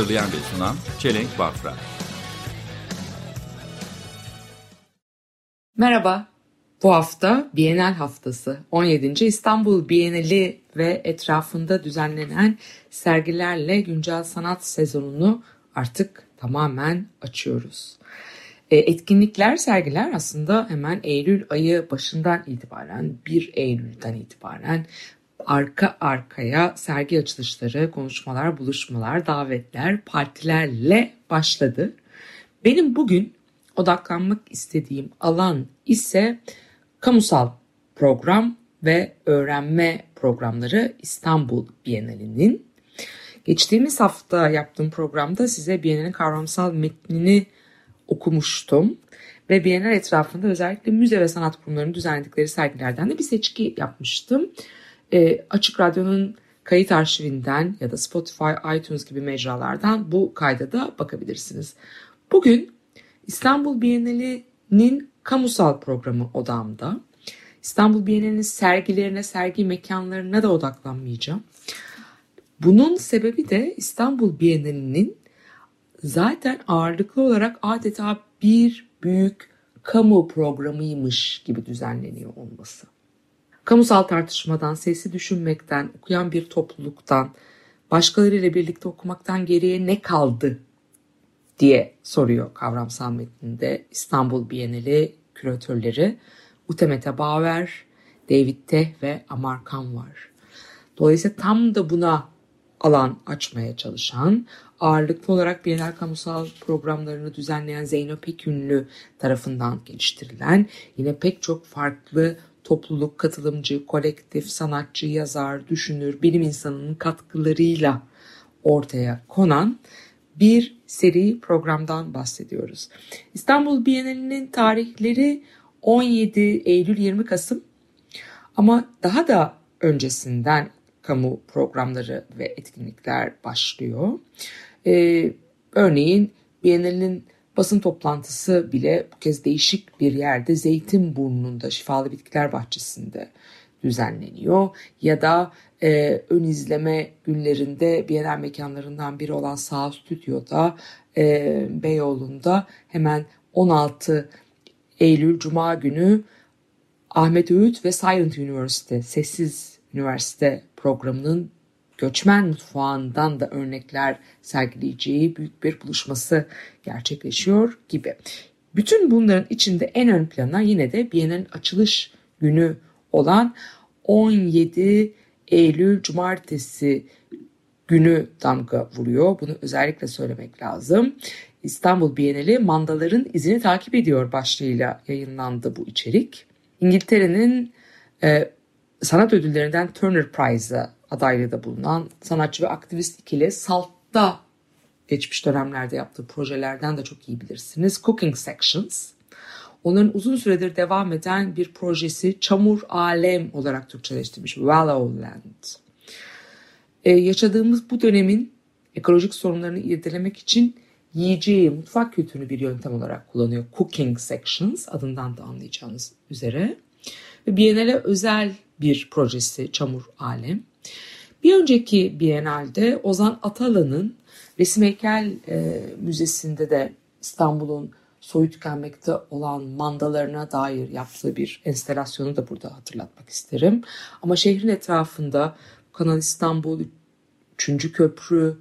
Hazırlayan ve sunan Çelenk Bafra. Merhaba. Bu hafta Bienal haftası. 17. İstanbul Bienali ve etrafında düzenlenen sergilerle güncel sanat sezonunu artık tamamen açıyoruz. E, etkinlikler, sergiler aslında hemen Eylül ayı başından itibaren 1 Eylül'den itibaren arka arkaya sergi açılışları, konuşmalar, buluşmalar, davetler, partilerle başladı. Benim bugün odaklanmak istediğim alan ise kamusal program ve öğrenme programları İstanbul Bienalinin. Geçtiğimiz hafta yaptığım programda size Bienal'in kavramsal metnini okumuştum. Ve Bienal etrafında özellikle müze ve sanat kurumlarının düzenledikleri sergilerden de bir seçki yapmıştım. E, Açık Radyo'nun kayıt arşivinden ya da Spotify, iTunes gibi mecralardan bu kayda da bakabilirsiniz. Bugün İstanbul Bienali'nin kamusal programı odamda. İstanbul Bienali'nin sergilerine, sergi mekanlarına da odaklanmayacağım. Bunun sebebi de İstanbul Bienali'nin zaten ağırlıklı olarak adeta bir büyük kamu programıymış gibi düzenleniyor olması. Kamusal tartışmadan, sesi düşünmekten, okuyan bir topluluktan, başkalarıyla birlikte okumaktan geriye ne kaldı diye soruyor kavramsal metninde İstanbul Bienali küratörleri Utemete Bauer, David Teh ve Amarkan var. Dolayısıyla tam da buna alan açmaya çalışan, ağırlıklı olarak Bienal kamusal programlarını düzenleyen Zeyno Pekünlü tarafından geliştirilen, yine pek çok farklı topluluk, katılımcı, kolektif, sanatçı, yazar, düşünür, bilim insanının katkılarıyla ortaya konan bir seri programdan bahsediyoruz. İstanbul Bienali'nin tarihleri 17 Eylül 20 Kasım ama daha da öncesinden kamu programları ve etkinlikler başlıyor. Ee, örneğin Bienali'nin basın toplantısı bile bu kez değişik bir yerde Zeytinburnu'nda Şifalı Bitkiler Bahçesi'nde düzenleniyor. Ya da e, ön izleme günlerinde Bienal mekanlarından biri olan Sağ Stüdyo'da e, Beyoğlu'nda hemen 16 Eylül Cuma günü Ahmet Öğüt ve Silent University, Sessiz Üniversite programının göçmen mutfağından da örnekler sergileyeceği büyük bir buluşması gerçekleşiyor gibi. Bütün bunların içinde en ön plana yine de Bienal'in açılış günü olan 17 Eylül Cumartesi günü damga vuruyor. Bunu özellikle söylemek lazım. İstanbul Bienali mandaların izini takip ediyor başlığıyla yayınlandı bu içerik. İngiltere'nin e, sanat ödüllerinden Turner Prize'a adaylığı da bulunan sanatçı ve aktivist ikili Salt'ta geçmiş dönemlerde yaptığı projelerden de çok iyi bilirsiniz. Cooking Sections. Onların uzun süredir devam eden bir projesi Çamur Alem olarak Türkçeleştirmiş Wallowland. Ee, yaşadığımız bu dönemin ekolojik sorunlarını irdelemek için yiyeceği, mutfak kültürünü bir yöntem olarak kullanıyor. Cooking Sections adından da anlayacağınız üzere. Ve Biennale özel bir projesi Çamur Alem. Bir önceki Biennale'de Ozan Atalan'ın Resim Heykel e, Müzesi'nde de İstanbul'un soyu tükenmekte olan mandalarına dair yaptığı bir enstelasyonu da burada hatırlatmak isterim. Ama şehrin etrafında Kanal İstanbul, 3. Köprü,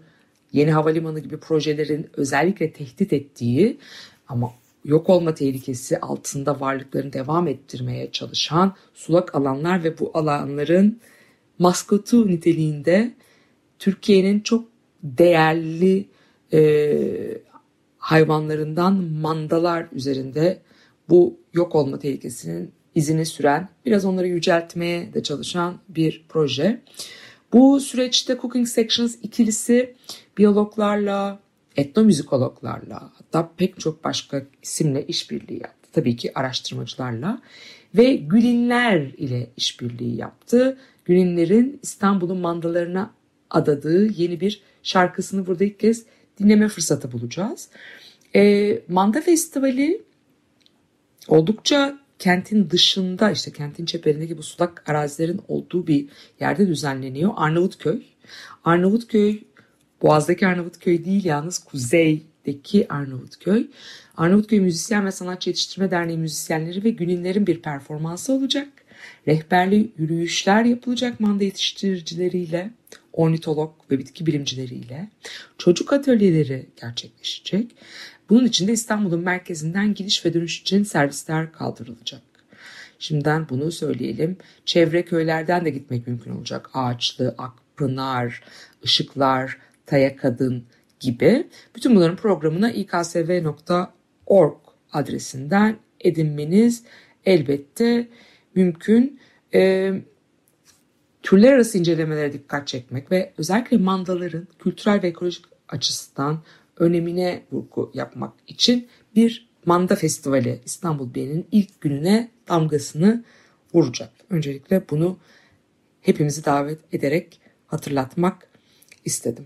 Yeni Havalimanı gibi projelerin özellikle tehdit ettiği ama yok olma tehlikesi altında varlıklarını devam ettirmeye çalışan sulak alanlar ve bu alanların maskotu niteliğinde Türkiye'nin çok değerli e, hayvanlarından mandalar üzerinde bu yok olma tehlikesinin izini süren, biraz onları yüceltmeye de çalışan bir proje. Bu süreçte Cooking Sections ikilisi biyologlarla, etnomüzikologlarla hatta pek çok başka isimle işbirliği yaptı. Tabii ki araştırmacılarla ve Gülinler ile işbirliği yaptı. Gülinler'in İstanbul'un mandalarına adadığı yeni bir şarkısını burada ilk kez dinleme fırsatı bulacağız. E, Manda Festivali oldukça kentin dışında işte kentin çeperindeki bu sulak arazilerin olduğu bir yerde düzenleniyor. Arnavutköy. Arnavutköy Boğaz'daki Arnavutköy değil yalnız kuzeydeki Arnavutköy. Arnavutköy Müzisyen ve Sanatçı Yetiştirme Derneği müzisyenleri ve Gününler'in bir performansı olacak. Rehberli yürüyüşler yapılacak manda yetiştiricileriyle, ornitolog ve bitki bilimcileriyle. Çocuk atölyeleri gerçekleşecek. Bunun için de İstanbul'un merkezinden gidiş ve dönüş için servisler kaldırılacak. Şimdiden bunu söyleyelim. Çevre köylerden de gitmek mümkün olacak. Ağaçlı, Akpınar, Işıklar, Taya Kadın gibi. Bütün bunların programına iksv.org adresinden edinmeniz elbette mümkün. E, türler arası incelemelere dikkat çekmek ve özellikle mandaların kültürel ve ekolojik açısından önemine vurgu yapmak için bir manda festivali İstanbul Bienali'nin ilk gününe damgasını vuracak. Öncelikle bunu hepimizi davet ederek hatırlatmak istedim.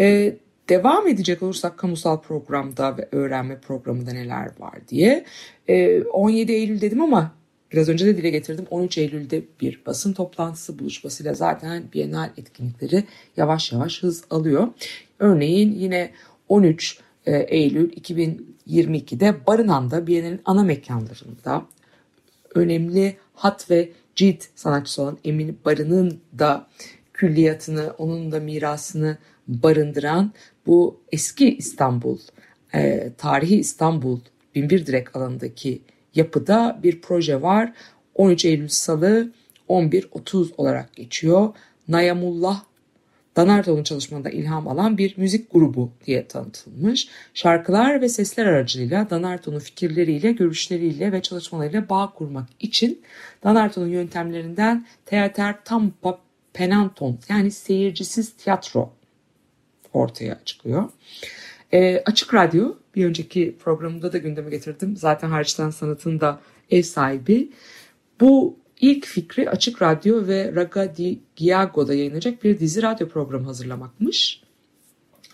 Ee, devam edecek olursak kamusal programda ve öğrenme programında neler var diye. Ee, 17 Eylül dedim ama biraz önce de dile getirdim. 13 Eylül'de bir basın toplantısı buluşmasıyla zaten Bienal etkinlikleri yavaş yavaş hız alıyor. Örneğin yine 13 e, Eylül 2022'de Barınan'da Bienal'in ana mekanlarında önemli hat ve cilt sanatçısı olan Emin Barın'ın da külliyatını, onun da mirasını barındıran bu eski İstanbul, e, tarihi İstanbul Binbir Direk alanındaki yapıda bir proje var. 13 Eylül Salı 11.30 olarak geçiyor. Nayamullah Danarto'nun çalışmalarında ilham alan bir müzik grubu diye tanıtılmış. Şarkılar ve sesler aracılığıyla Danarto'nun fikirleriyle, görüşleriyle ve çalışmalarıyla bağ kurmak için Danarto'nun yöntemlerinden teater tampa penanton yani seyircisiz tiyatro ortaya çıkıyor. E, Açık Radyo bir önceki programda da gündeme getirdim. Zaten hariçten sanatın da ev sahibi. Bu ilk fikri Açık Radyo ve Raga di Giago'da yayınlanacak bir dizi radyo programı hazırlamakmış.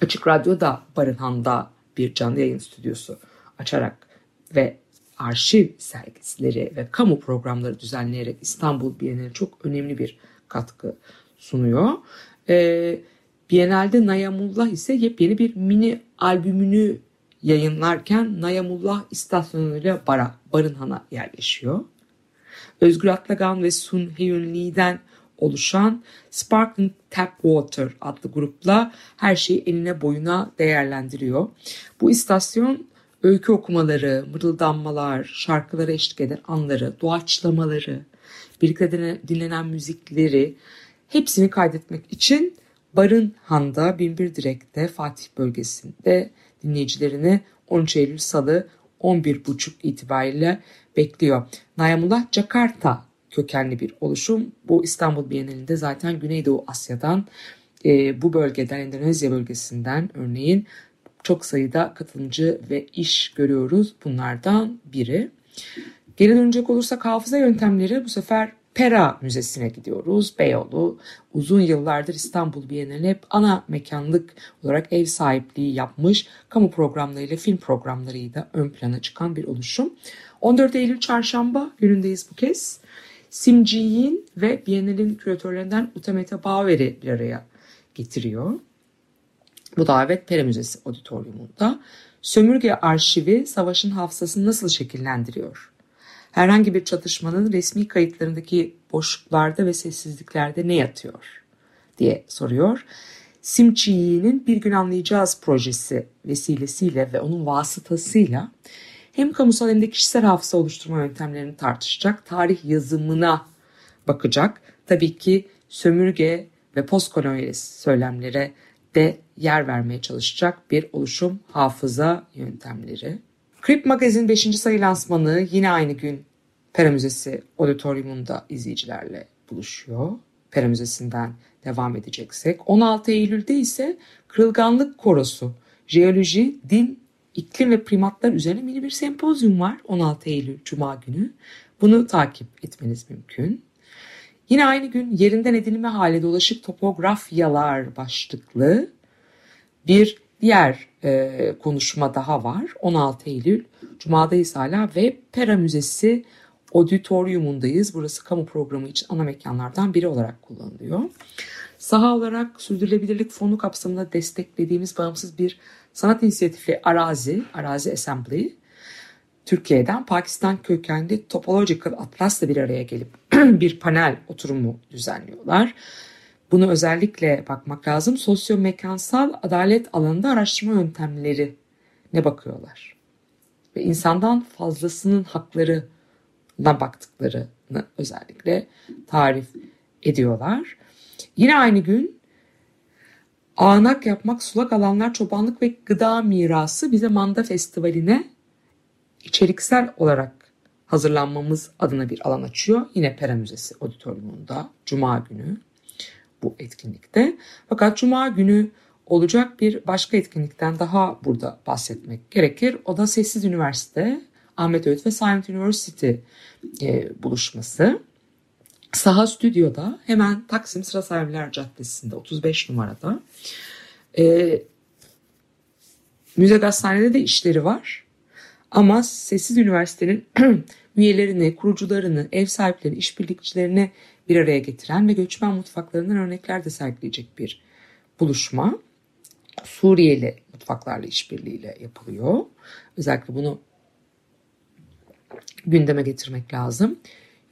Açık Radyo da Barınhan'da bir canlı yayın stüdyosu açarak ve arşiv sergisleri ve kamu programları düzenleyerek İstanbul Bienali çok önemli bir katkı sunuyor. Ee, Bienalde Nayamullah ise yepyeni bir mini albümünü yayınlarken Nayamullah istasyonuyla Bara, Barınhan'a yerleşiyor. Özgür Atlagan ve Sun Hyun Lee'den oluşan Sparkling Tap Water adlı grupla her şeyi eline boyuna değerlendiriyor. Bu istasyon öykü okumaları, mırıldanmalar, şarkılara eşlik eden anları, doğaçlamaları, birlikte dinlenen müzikleri hepsini kaydetmek için Barınhan'da Binbir Direk'te Fatih bölgesinde dinleyicilerini 13 Eylül Salı 11.30 itibariyle bekliyor. Nayamullah Jakarta kökenli bir oluşum. Bu İstanbul Bienalinde zaten Güneydoğu Asya'dan e, bu bölgeden Endonezya bölgesinden örneğin çok sayıda katılımcı ve iş görüyoruz. Bunlardan biri. Geri dönecek olursak hafıza yöntemleri bu sefer Pera Müzesi'ne gidiyoruz. Beyoğlu uzun yıllardır İstanbul Bienali hep ana mekanlık olarak ev sahipliği yapmış. Kamu programlarıyla film programlarıyla ön plana çıkan bir oluşum. 14 Eylül çarşamba günündeyiz bu kez. Simciyin ve Bienal'in küratörlerinden Utamete Bauer'i bir araya getiriyor. Bu davet Pera Müzesi Auditorium'unda. Sömürge arşivi savaşın hafızasını nasıl şekillendiriyor? Herhangi bir çatışmanın resmi kayıtlarındaki boşluklarda ve sessizliklerde ne yatıyor diye soruyor. Simçi'nin Bir Gün Anlayacağız projesi vesilesiyle ve onun vasıtasıyla hem kamusal hem de kişisel hafıza oluşturma yöntemlerini tartışacak, tarih yazımına bakacak. Tabii ki sömürge ve postkolonyalist söylemlere de yer vermeye çalışacak bir oluşum hafıza yöntemleri. Krip Magazin 5. sayı lansmanı yine aynı gün Pera Müzesi auditoriumunda izleyicilerle buluşuyor. Pera Müzesi'nden devam edeceksek. 16 Eylül'de ise Kırılganlık Korosu jeoloji, din, iklim ve primatlar üzerine mini bir sempozyum var 16 Eylül Cuma günü. Bunu takip etmeniz mümkün. Yine aynı gün yerinden edilme hali dolaşık topografyalar başlıklı bir diğer e, konuşma daha var. 16 Eylül Cuma'dayız hala ve Pera Müzesi auditoriumundayız. Burası kamu programı için ana mekanlardan biri olarak kullanılıyor. Saha olarak sürdürülebilirlik fonu kapsamında desteklediğimiz bağımsız bir sanat inisiyatifi Arazi, Arazi Assembly, Türkiye'den Pakistan kökenli Topological Atlas'la bir araya gelip bir panel oturumu düzenliyorlar. Bunu özellikle bakmak lazım. Sosyomekansal adalet alanında araştırma yöntemleri ne bakıyorlar. Ve insandan fazlasının haklarına baktıklarını özellikle tarif ediyorlar. Yine aynı gün ağanak yapmak, sulak alanlar, çobanlık ve gıda mirası bize Manda Festivali'ne içeriksel olarak hazırlanmamız adına bir alan açıyor. Yine Pera Müzesi Auditorium'unda Cuma günü bu etkinlikte. Fakat Cuma günü olacak bir başka etkinlikten daha burada bahsetmek gerekir. O da Sessiz Üniversite, Ahmet Öğüt ve Silent University e, buluşması. Saha Stüdyo'da hemen Taksim Sıra Sahibiler Caddesi'nde 35 numarada. E, Müze Gazhane'de de işleri var. Ama Sessiz Üniversite'nin üyelerini, kurucularını, ev sahiplerini, işbirlikçilerini bir araya getiren ve göçmen mutfaklarından örnekler de sergileyecek bir buluşma. Suriyeli mutfaklarla işbirliğiyle yapılıyor. Özellikle bunu gündeme getirmek lazım.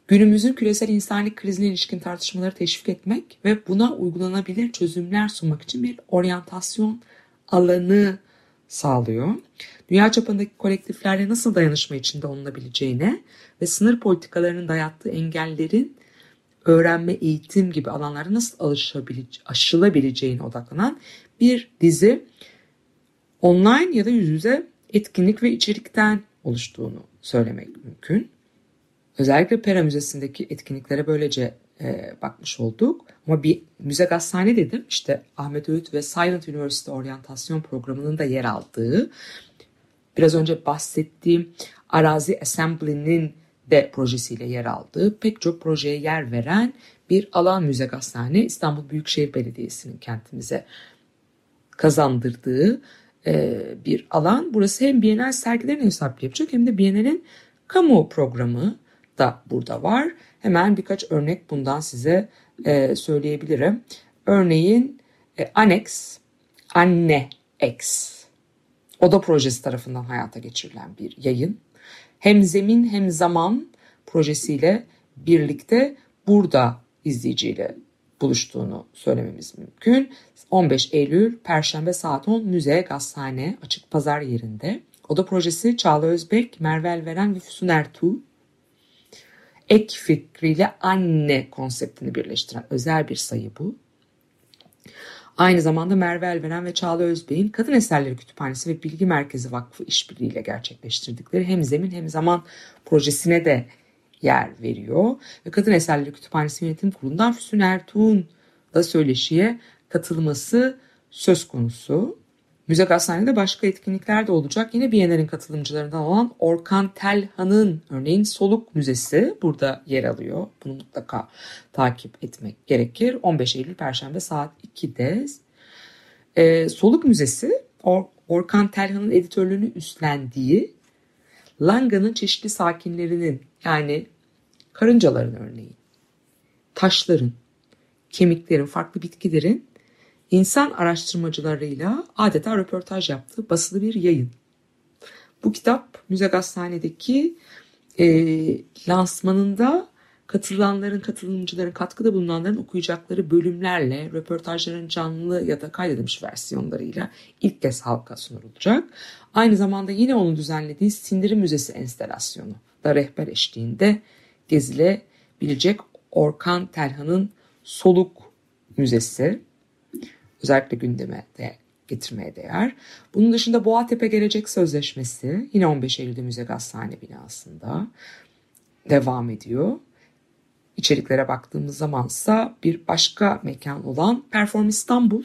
Günümüzün küresel insanlık krizine ilişkin tartışmaları teşvik etmek ve buna uygulanabilir çözümler sunmak için bir oryantasyon alanı sağlıyor. Dünya çapındaki kolektiflerle nasıl dayanışma içinde olunabileceğine ve sınır politikalarının dayattığı engellerin öğrenme, eğitim gibi alanlarda nasıl aşılabileceğine odaklanan bir dizi online ya da yüz yüze etkinlik ve içerikten oluştuğunu söylemek mümkün. Özellikle Pera Müzesi'ndeki etkinliklere böylece e, bakmış olduk. Ama bir müze gazhane dedim. İşte Ahmet Öğüt ve Silent University Oryantasyon Programı'nın da yer aldığı biraz önce bahsettiğim Arazi Assembly'nin de projesiyle yer aldığı pek çok projeye yer veren bir alan müze gazhane İstanbul Büyükşehir Belediyesi'nin kentimize kazandırdığı e, bir alan. Burası hem Bienal sergilerini hesaplı yapacak hem de Bienal'in kamu programı da burada var. Hemen birkaç örnek bundan size e, söyleyebilirim. Örneğin e, Annex, Anne X Oda projesi tarafından hayata geçirilen bir yayın. Hem zemin hem zaman projesiyle birlikte burada izleyiciyle buluştuğunu söylememiz mümkün. 15 Eylül Perşembe saat 10 Müze Gazhane Açık Pazar yerinde. Oda projesi Çağla Özbek, Merve Elveren ve Füsun Ertuğ ek fikriyle anne konseptini birleştiren özel bir sayı bu. Aynı zamanda Merve Elveren ve Çağla Özbey'in Kadın Eserleri Kütüphanesi ve Bilgi Merkezi Vakfı işbirliğiyle gerçekleştirdikleri hem zemin hem zaman projesine de yer veriyor. Ve Kadın Eserleri Kütüphanesi Yönetim Kurulu'ndan Füsun Ertuğ'un da söyleşiye katılması söz konusu. Müze Gazhane'de başka etkinlikler de olacak. Yine Biyener'in katılımcılarından olan Orkan Telhan'ın örneğin Soluk Müzesi burada yer alıyor. Bunu mutlaka takip etmek gerekir. 15 Eylül Perşembe saat 2'de. Ee, Soluk Müzesi Or Orkan Telhan'ın editörlüğünü üstlendiği Langa'nın çeşitli sakinlerinin yani karıncaların örneğin, taşların, kemiklerin, farklı bitkilerin insan araştırmacılarıyla adeta röportaj yaptığı basılı bir yayın. Bu kitap Müze Gazhane'deki e, lansmanında katılanların, katılımcıların, katkıda bulunanların okuyacakları bölümlerle, röportajların canlı ya da kaydedilmiş versiyonlarıyla ilk kez halka sunulacak. Aynı zamanda yine onun düzenlediği Sindirim Müzesi enstelasyonu da rehber eşliğinde gezilebilecek Orkan Telhan'ın Soluk Müzesi özellikle gündeme de getirmeye değer. Bunun dışında Boğatepe Gelecek Sözleşmesi yine 15 Eylül'de Müze Gazhane binasında devam ediyor. İçeriklere baktığımız zamansa bir başka mekan olan Perform İstanbul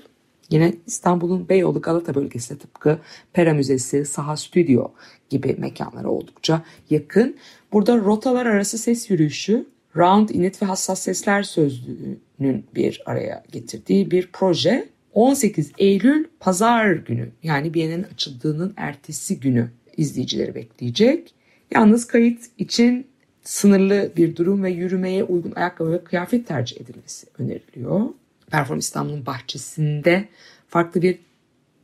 Yine İstanbul'un Beyoğlu Galata bölgesi de tıpkı Pera Müzesi, Saha Stüdyo gibi mekanlara oldukça yakın. Burada rotalar arası ses yürüyüşü, round init ve hassas sesler sözlüğünün bir araya getirdiği bir proje. 18 Eylül pazar günü yani Biennial'in açıldığının ertesi günü izleyicileri bekleyecek. Yalnız kayıt için sınırlı bir durum ve yürümeye uygun ayakkabı ve kıyafet tercih edilmesi öneriliyor. Perform İstanbul'un bahçesinde farklı bir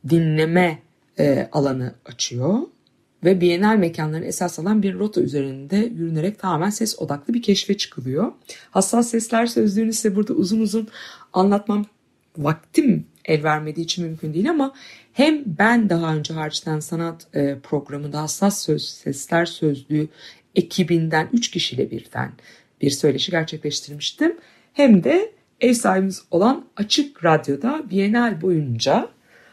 dinleme e, alanı açıyor ve Bienal mekanlarını esas alan bir rota üzerinde yürünerek tamamen ses odaklı bir keşfe çıkılıyor. Hassas sesler sözlüğünü size burada uzun uzun anlatmam vaktim el vermediği için mümkün değil ama hem ben daha önce harçtan sanat e, programında hassas söz, sesler sözlüğü ekibinden 3 kişiyle birden bir söyleşi gerçekleştirmiştim. Hem de ev sahibimiz olan Açık Radyo'da Bienal boyunca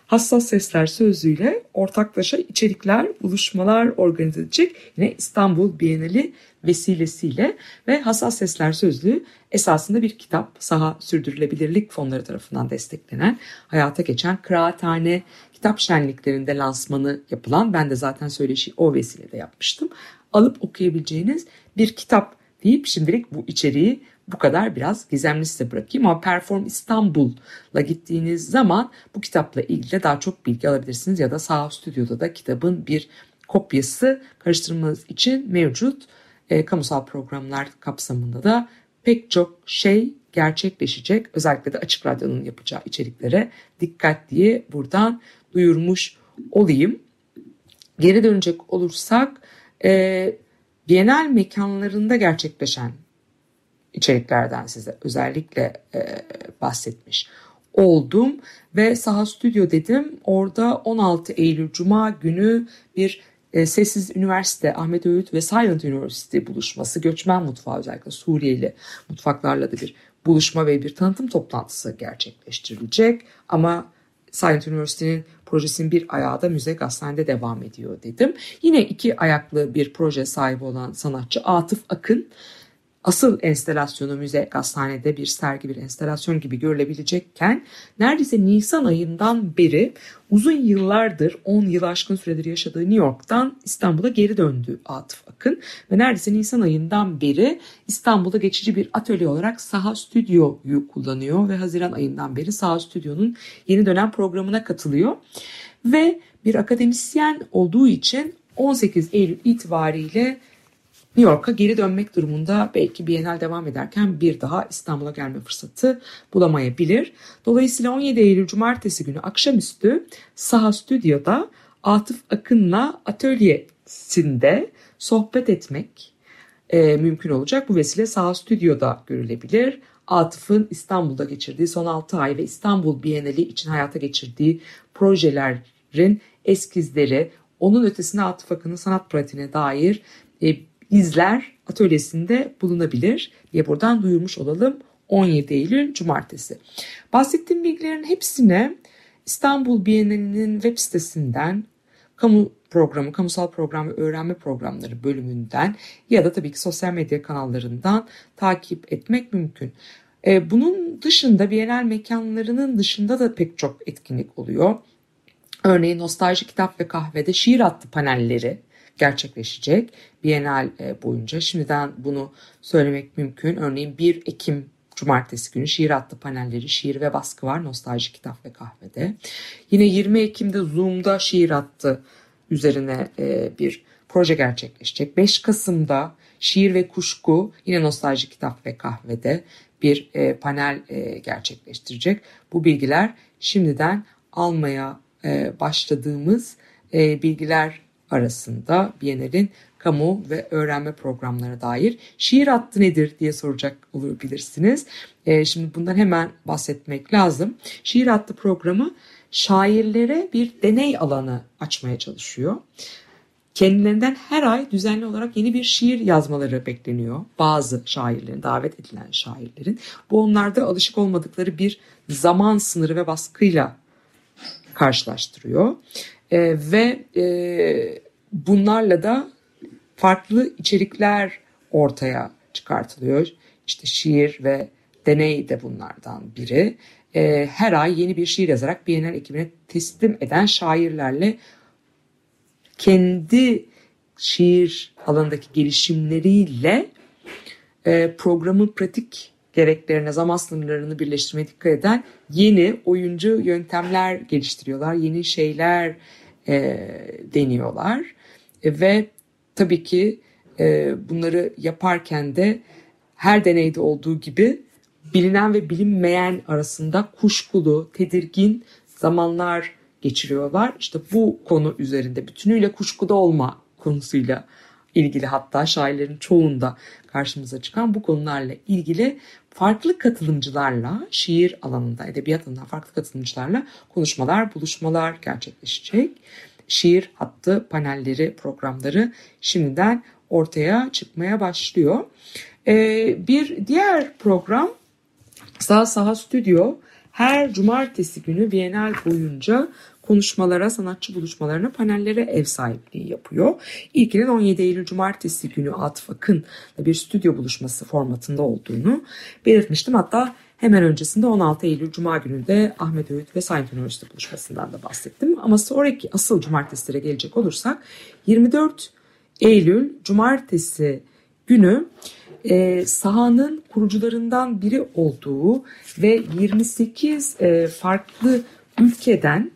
Hassas Sesler sözlüğüyle ortaklaşa içerikler, buluşmalar organize edecek yine İstanbul Bienali vesilesiyle ve Hassas Sesler sözlüğü esasında bir kitap saha sürdürülebilirlik fonları tarafından desteklenen hayata geçen kıraathane kitap şenliklerinde lansmanı yapılan ben de zaten söyleşi o vesileyle yapmıştım. Alıp okuyabileceğiniz bir kitap deyip şimdilik bu içeriği bu kadar biraz gizemli size bırakayım ama Perform İstanbul'la gittiğiniz zaman bu kitapla ilgili daha çok bilgi alabilirsiniz ya da sağ stüdyoda da kitabın bir kopyası karıştırmanız için mevcut. E, kamusal programlar kapsamında da pek çok şey gerçekleşecek. Özellikle de Açık Radyo'nun yapacağı içeriklere dikkat diye buradan duyurmuş olayım. Geri dönecek olursak e, Bienal mekanlarında gerçekleşen içeriklerden size özellikle e, bahsetmiş oldum ve Saha Stüdyo dedim. Orada 16 Eylül Cuma günü bir e, Sessiz Üniversite, Ahmet Öğüt ve Silent University buluşması, göçmen mutfağı özellikle Suriyeli mutfaklarla da bir buluşma ve bir tanıtım toplantısı gerçekleştirilecek. Ama Silent University'nin projesinin bir ayağı da müze gazetende devam ediyor dedim. Yine iki ayaklı bir proje sahibi olan sanatçı Atıf Akın asıl enstelasyonu müze gazethanede bir sergi bir enstelasyon gibi görülebilecekken neredeyse Nisan ayından beri uzun yıllardır 10 yıl aşkın süredir yaşadığı New York'tan İstanbul'a geri döndü Atıf Akın. Ve neredeyse Nisan ayından beri İstanbul'da geçici bir atölye olarak Saha Stüdyo'yu kullanıyor ve Haziran ayından beri Saha Stüdyo'nun yeni dönem programına katılıyor. Ve bir akademisyen olduğu için 18 Eylül itibariyle New York'a geri dönmek durumunda belki Bienal devam ederken bir daha İstanbul'a gelme fırsatı bulamayabilir. Dolayısıyla 17 Eylül Cumartesi günü akşamüstü Saha Stüdyo'da Atıf Akın'la atölyesinde sohbet etmek e, mümkün olacak. Bu vesile Saha Stüdyo'da görülebilir. Atıf'ın İstanbul'da geçirdiği son 6 ay ve İstanbul Bienali için hayata geçirdiği projelerin eskizleri, onun ötesine Atıf Akın'ın sanat pratiğine dair e, izler atölyesinde bulunabilir diye buradan duyurmuş olalım 17 Eylül Cumartesi. Bahsettiğim bilgilerin hepsine İstanbul Bienalinin web sitesinden kamu programı, kamusal program ve öğrenme programları bölümünden ya da tabii ki sosyal medya kanallarından takip etmek mümkün. Ee, bunun dışında Bienal mekanlarının dışında da pek çok etkinlik oluyor. Örneğin Nostalji Kitap ve Kahve'de şiir attı panelleri gerçekleşecek Bienal e, boyunca. Şimdiden bunu söylemek mümkün. Örneğin 1 Ekim Cumartesi günü şiir attı panelleri, şiir ve baskı var Nostalji Kitap ve Kahve'de. Yine 20 Ekim'de Zoom'da şiir attı üzerine e, bir proje gerçekleşecek. 5 Kasım'da Şiir ve Kuşku yine Nostalji Kitap ve Kahve'de bir e, panel gerçekleştirecek. Bu bilgiler şimdiden almaya başladığımız bilgiler arasında Biennial'in kamu ve öğrenme programlarına dair şiir hattı nedir diye soracak olabilirsiniz. E, şimdi bundan hemen bahsetmek lazım. Şiir hattı programı şairlere bir deney alanı açmaya çalışıyor. Kendilerinden her ay düzenli olarak yeni bir şiir yazmaları bekleniyor. Bazı şairlerin, davet edilen şairlerin. Bu onlarda alışık olmadıkları bir zaman sınırı ve baskıyla karşılaştırıyor. E, ve e, bunlarla da farklı içerikler ortaya çıkartılıyor. İşte şiir ve deney de bunlardan biri. e, her ay yeni bir şiir yazarak Bienal ekibine teslim eden şairlerle kendi şiir alanındaki gelişimleriyle e, programın pratik gereklerine, zaman sınırlarını birleştirmeye dikkat eden yeni oyuncu yöntemler geliştiriyorlar. Yeni şeyler e, deniyorlar. E, ve tabii ki e, bunları yaparken de her deneyde olduğu gibi bilinen ve bilinmeyen arasında kuşkulu, tedirgin zamanlar geçiriyorlar. İşte bu konu üzerinde bütünüyle kuşkuda olma konusuyla ilgili hatta şairlerin çoğunda karşımıza çıkan bu konularla ilgili farklı katılımcılarla şiir alanında, edebiyat alanında farklı katılımcılarla konuşmalar, buluşmalar gerçekleşecek. Şiir hattı, panelleri, programları şimdiden ortaya çıkmaya başlıyor. Ee, bir diğer program Sağ Saha Stüdyo her cumartesi günü Bienal boyunca konuşmalara, sanatçı buluşmalarına, panellere ev sahipliği yapıyor. İlkinin 17 Eylül Cumartesi günü Atıf Akın bir stüdyo buluşması formatında olduğunu belirtmiştim. Hatta hemen öncesinde 16 Eylül Cuma günü de Ahmet Öğüt ve Saint Üniversite buluşmasından da bahsettim. Ama sonraki asıl cumartesilere gelecek olursak 24 Eylül Cumartesi günü e, sahanın kurucularından biri olduğu ve 28 e, farklı ülkeden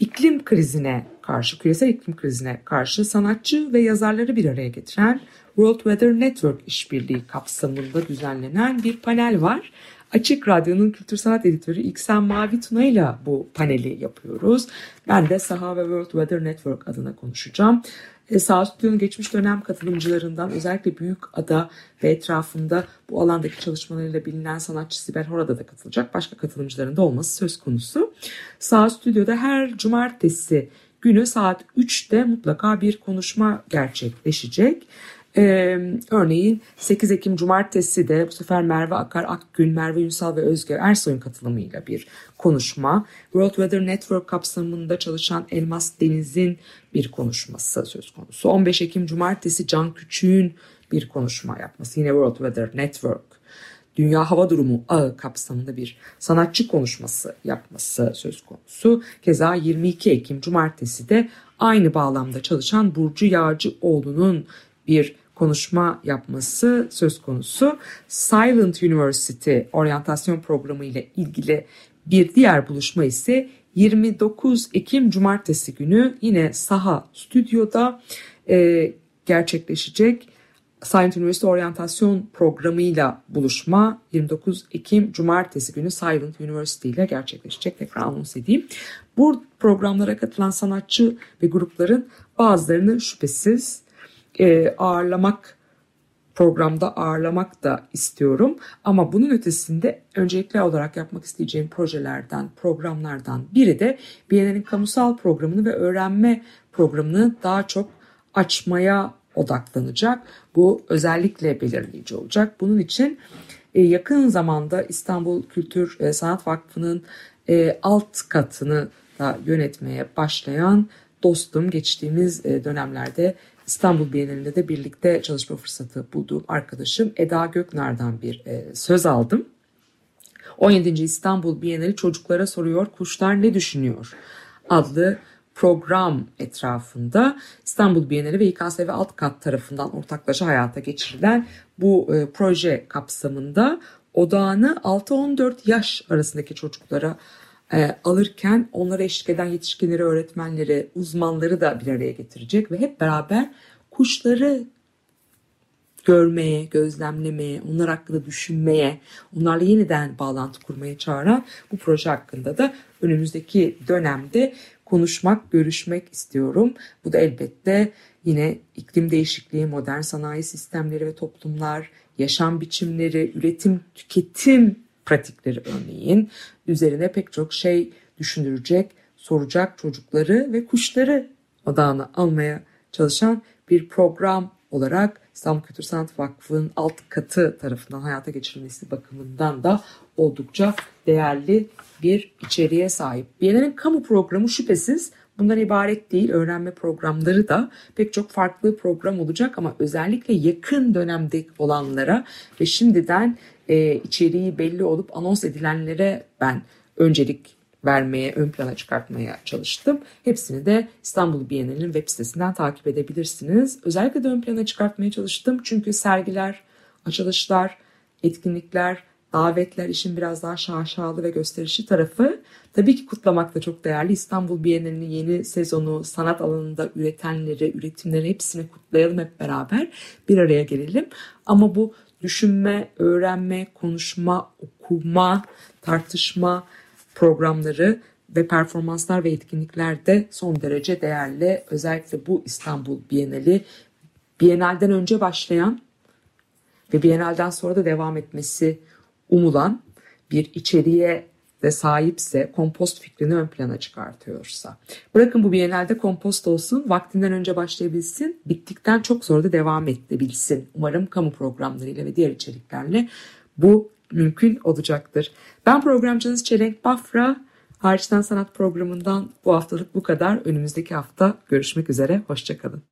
iklim krizine karşı, küresel iklim krizine karşı sanatçı ve yazarları bir araya getiren World Weather Network işbirliği kapsamında düzenlenen bir panel var. Açık Radyo'nun kültür sanat editörü İksen Mavi Tuna ile bu paneli yapıyoruz. Ben de Saha ve World Weather Network adına konuşacağım. E, Sağ Stüdyo'nun geçmiş dönem katılımcılarından özellikle Büyük Ada ve etrafında bu alandaki çalışmalarıyla bilinen sanatçı Sibel Horada da katılacak. Başka katılımcıların da olması söz konusu. Sağ Stüdyo'da her cumartesi günü saat 3'te mutlaka bir konuşma gerçekleşecek. Ee, örneğin 8 Ekim Cumartesi de bu sefer Merve Akar Akgün, Merve Ünsal ve Özge Ersoy'un katılımıyla bir konuşma. World Weather Network kapsamında çalışan Elmas Deniz'in bir konuşması söz konusu. 15 Ekim Cumartesi Can Küçük'ün bir konuşma yapması. Yine World Weather Network Dünya Hava Durumu ağı kapsamında bir sanatçı konuşması yapması söz konusu. Keza 22 Ekim Cumartesi de aynı bağlamda çalışan Burcu Yağcıoğlu'nun bir konuşma yapması söz konusu. Silent University oryantasyon programı ile ilgili bir diğer buluşma ise 29 Ekim Cumartesi günü yine Saha Stüdyo'da e, gerçekleşecek. Silent University oryantasyon programıyla buluşma 29 Ekim Cumartesi günü Silent University ile gerçekleşecek. Tekrar anons edeyim. Bu programlara katılan sanatçı ve grupların bazılarını şüphesiz e, ağırlamak programda ağırlamak da istiyorum. Ama bunun ötesinde öncelikli olarak yapmak isteyeceğim projelerden, programlardan biri de Biennial'in kamusal programını ve öğrenme programını daha çok açmaya odaklanacak. Bu özellikle belirleyici olacak. Bunun için e, yakın zamanda İstanbul Kültür e, Sanat Vakfı'nın e, alt katını da yönetmeye başlayan dostum geçtiğimiz dönemlerde İstanbul Bienalinde de birlikte çalışma fırsatı bulduğum arkadaşım Eda Göknar'dan bir söz aldım. 17. İstanbul Bienali çocuklara soruyor kuşlar ne düşünüyor adlı program etrafında İstanbul Bienali ve İKSV alt kat tarafından ortaklaşa hayata geçirilen bu e, proje kapsamında odağını 6-14 yaş arasındaki çocuklara e, alırken onlara eşlik eden yetişkinleri, öğretmenleri, uzmanları da bir araya getirecek ve hep beraber kuşları görmeye, gözlemlemeye, onlar hakkında düşünmeye, onlarla yeniden bağlantı kurmaya çağıran bu proje hakkında da önümüzdeki dönemde konuşmak, görüşmek istiyorum. Bu da elbette yine iklim değişikliği, modern sanayi sistemleri ve toplumlar, yaşam biçimleri, üretim, tüketim pratikleri örneğin üzerine pek çok şey düşündürecek, soracak çocukları ve kuşları odağına almaya çalışan bir program olarak İstanbul Kültür Sanat Vakfı'nın alt katı tarafından hayata geçirilmesi bakımından da oldukça değerli bir içeriğe sahip. Biennial'in kamu programı şüphesiz bundan ibaret değil. Öğrenme programları da pek çok farklı program olacak ama özellikle yakın dönemde olanlara ve şimdiden e, içeriği belli olup anons edilenlere ben öncelik vermeye, ön plana çıkartmaya çalıştım. Hepsini de İstanbul Bienali'nin web sitesinden takip edebilirsiniz. Özellikle de ön plana çıkartmaya çalıştım çünkü sergiler, açılışlar, etkinlikler, davetler işin biraz daha şaşalı ve gösterişli tarafı. Tabii ki kutlamak da çok değerli. İstanbul Bienali'nin yeni sezonu, sanat alanında üretenleri, üretimleri hepsini kutlayalım hep beraber. Bir araya gelelim. Ama bu düşünme, öğrenme, konuşma, okuma, tartışma programları ve performanslar ve etkinlikler de son derece değerli. Özellikle bu İstanbul Bienali Bienalden önce başlayan ve Bienalden sonra da devam etmesi umulan bir içeriğe de sahipse, kompost fikrini ön plana çıkartıyorsa. Bırakın bu Bienalde kompost olsun, vaktinden önce başlayabilsin, bittikten çok sonra da devam edebilsin. Umarım kamu programlarıyla ve diğer içeriklerle bu mümkün olacaktır. Ben programcınız Çelenk Bafra. Hariçten Sanat programından bu haftalık bu kadar. Önümüzdeki hafta görüşmek üzere. Hoşçakalın.